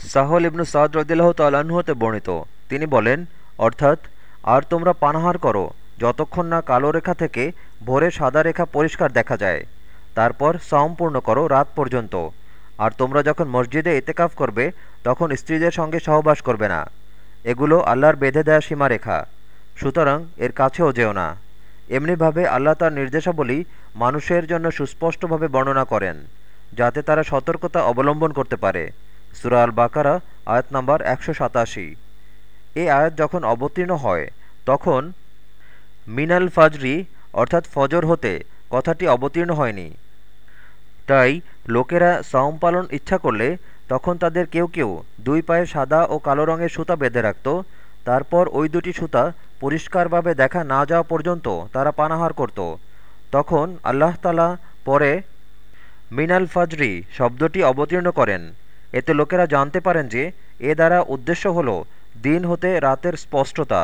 সাহল ইবনু সাদ রদিল্লাহ হতে বর্ণিত। তিনি বলেন, অর্থাৎ, আর তোমরা পানাহার করো, যতক্ষণ না কালো রেখা থেকে ভোরে সাদা রেখা পরিষ্কার দেখা যায়। তারপর সাওম পূর্ণ করো রাত পর্যন্ত। আর তোমরা যখন মসজিদে এতেকাফ করবে, তখন স্ত্রীদের সঙ্গে সহবাস করবে না। এগুলো আল্লাহর বেঁধে দেয়া সীমারেখা। সুতরাং এর কাছেও যেও না। এমনিভাবে আল্লাহ তার নির্দেশাবলী মানুষের জন্য সুস্পষ্টভাবে বর্ণনা করেন, যাতে তারা সতর্কতা অবলম্বন করতে পারে। সুরা আল বাকারা আয়াত নম্বর একশো সাতাশি। এই আয়াত যখন অবতীর্ণ হয়, তখন মিনাল ফাজরি, অর্থাৎ ফজর হতে কথাটি অবতীর্ণ হয়নি। তাই লোকেরা সাওম পালন ইচ্ছা করলে তখন তাদের কেউ কেউ দুই পায়ে সাদা ও কালো রঙের সুতা বেঁধে রাখত, তারপর ওই দুটি সুতা পরিষ্কারভাবে দেখা না যাওয়া পর্যন্ত তারা পানাহার করত। তখন আল্লাহ তালা পরে মিনাল ফাজরি শব্দটি অবতীর্ণ করেন। এতে লোকেরা জানতে পারেন যে এ দ্বারা উদ্দেশ্য হল দিন হতে রাতের স্পষ্টতা।